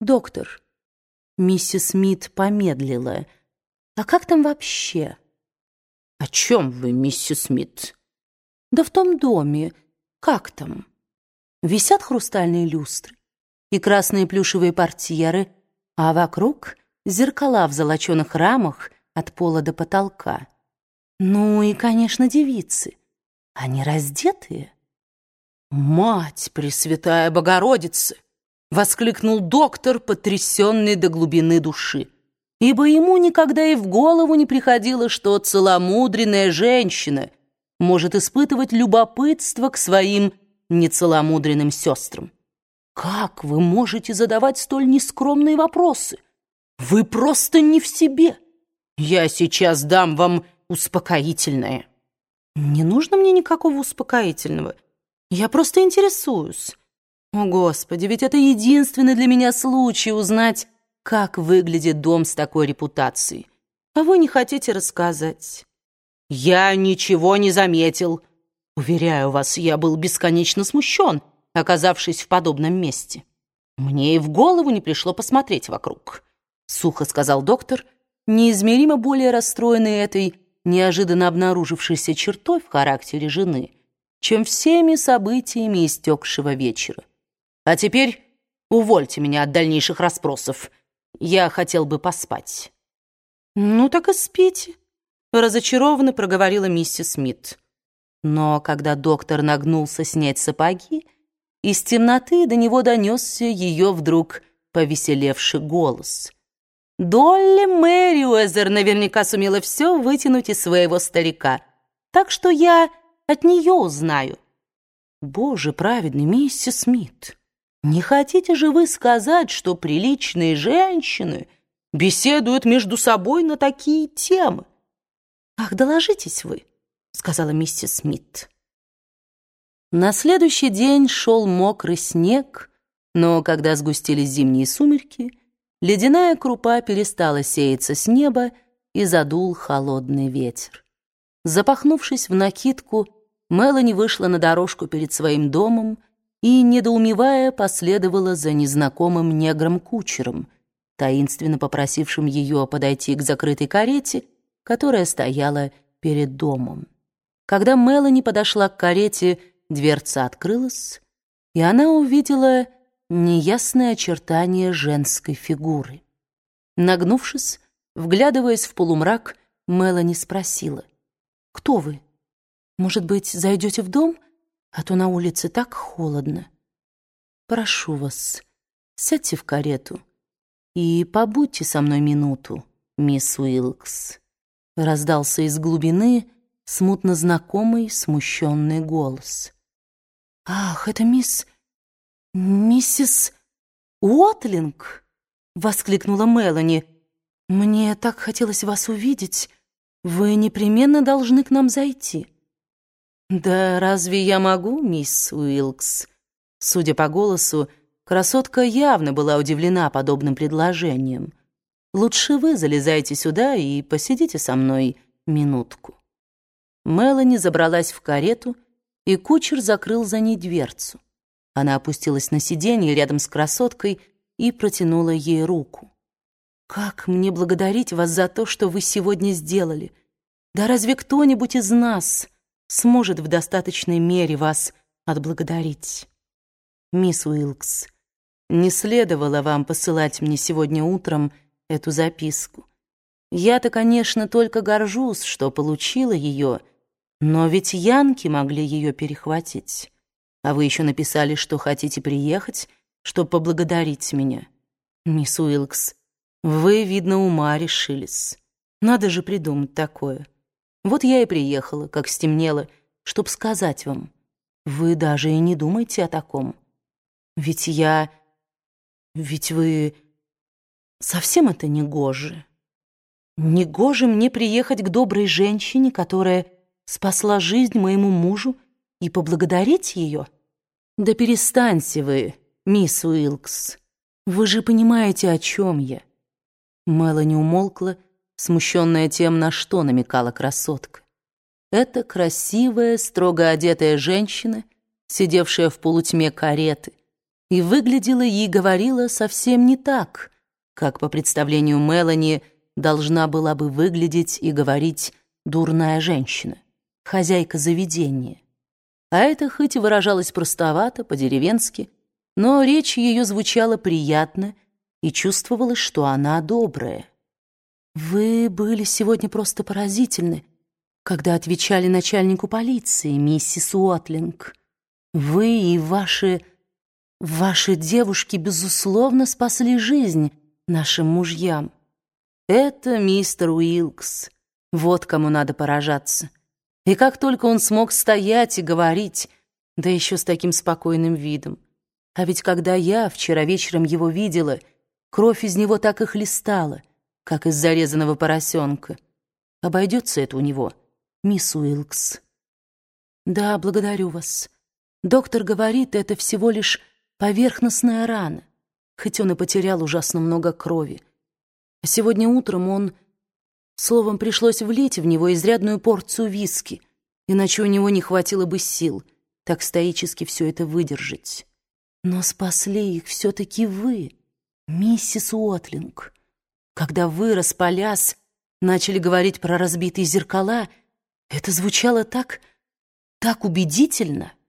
«Доктор». Миссис Смит помедлила. «А как там вообще?» «О чем вы, миссис Смит?» «Да в том доме. Как там?» Висят хрустальные люстры и красные плюшевые портьеры, а вокруг зеркала в золоченых рамах от пола до потолка. Ну и, конечно, девицы. Они раздетые. «Мать Пресвятая Богородица!» — воскликнул доктор, потрясенный до глубины души. Ибо ему никогда и в голову не приходило, что целомудренная женщина может испытывать любопытство к своим нецеломудренным сестрам. «Как вы можете задавать столь нескромные вопросы? Вы просто не в себе. Я сейчас дам вам успокоительное». «Не нужно мне никакого успокоительного. Я просто интересуюсь. О, Господи, ведь это единственный для меня случай узнать, как выглядит дом с такой репутацией. А вы не хотите рассказать?» «Я ничего не заметил», Уверяю вас, я был бесконечно смущен, оказавшись в подобном месте. Мне и в голову не пришло посмотреть вокруг. Сухо сказал доктор, неизмеримо более расстроенный этой неожиданно обнаружившейся чертой в характере жены, чем всеми событиями истекшего вечера. А теперь увольте меня от дальнейших расспросов. Я хотел бы поспать. «Ну так и спите», — разочарованно проговорила миссис Смит. Но когда доктор нагнулся снять сапоги, из темноты до него донесся ее вдруг повеселевший голос. Долли Мэриуэзер наверняка сумела все вытянуть из своего старика, так что я от нее узнаю. Боже праведный, миссис Смит, не хотите же вы сказать, что приличные женщины беседуют между собой на такие темы? Ах, доложитесь вы. — сказала миссис Смит. На следующий день шел мокрый снег, но когда сгустились зимние сумерки, ледяная крупа перестала сеяться с неба и задул холодный ветер. Запахнувшись в накидку, Мелани вышла на дорожку перед своим домом и, недоумевая, последовала за незнакомым негром-кучером, таинственно попросившим ее подойти к закрытой карете, которая стояла перед домом. Когда Мелани подошла к карете, дверца открылась, и она увидела неясное очертание женской фигуры. Нагнувшись, вглядываясь в полумрак, Мелани спросила, «Кто вы? Может быть, зайдете в дом? А то на улице так холодно. Прошу вас, сядьте в карету и побудьте со мной минуту, мисс Уилкс». Раздался из глубины смутно знакомый, смущенный голос. «Ах, это мисс... миссис Уотлинг!» — воскликнула Мелани. «Мне так хотелось вас увидеть. Вы непременно должны к нам зайти». «Да разве я могу, мисс Уилкс?» Судя по голосу, красотка явно была удивлена подобным предложением. «Лучше вы залезайте сюда и посидите со мной минутку». Мелани забралась в карету, и кучер закрыл за ней дверцу. Она опустилась на сиденье рядом с красоткой и протянула ей руку. «Как мне благодарить вас за то, что вы сегодня сделали? Да разве кто-нибудь из нас сможет в достаточной мере вас отблагодарить?» «Мисс Уилкс, не следовало вам посылать мне сегодня утром эту записку. Я-то, конечно, только горжусь, что получила ее, но ведь янки могли ее перехватить. А вы еще написали, что хотите приехать, чтобы поблагодарить меня. Мисс Уилкс, вы, видно, ума решились. Надо же придумать такое. Вот я и приехала, как стемнело, чтоб сказать вам. Вы даже и не думайте о таком. Ведь я... Ведь вы... Совсем это не гоже. Не гоже мне приехать к доброй женщине, которая спасла жизнь моему мужу и поблагодарить ее? Да перестаньте вы, мисс Уилкс. Вы же понимаете, о чем я. Мелани умолкла, смущенная тем, на что намекала красотка. Это красивая, строго одетая женщина, сидевшая в полутьме кареты, и выглядела и говорила совсем не так, как по представлению Мелани должна была бы выглядеть и говорить дурная женщина, хозяйка заведения. А это хоть и выражалось простовато, по-деревенски, но речь ее звучала приятно и чувствовалось, что она добрая. «Вы были сегодня просто поразительны, когда отвечали начальнику полиции, миссис Уотлинг. Вы и ваши... ваши девушки, безусловно, спасли жизнь нашим мужьям. Это мистер Уилкс. Вот кому надо поражаться. И как только он смог стоять и говорить, да еще с таким спокойным видом. А ведь когда я вчера вечером его видела, кровь из него так и хлестала, как из зарезанного поросенка. Обойдется это у него, мисс Уилкс. Да, благодарю вас. Доктор говорит, это всего лишь поверхностная рана, хоть он и потерял ужасно много крови. А сегодня утром он... Словом, пришлось влить в него изрядную порцию виски, иначе у него не хватило бы сил так стоически все это выдержать. Но спасли их все-таки вы, миссис Уотлинг. Когда вы, распалясь, начали говорить про разбитые зеркала, это звучало так, так убедительно —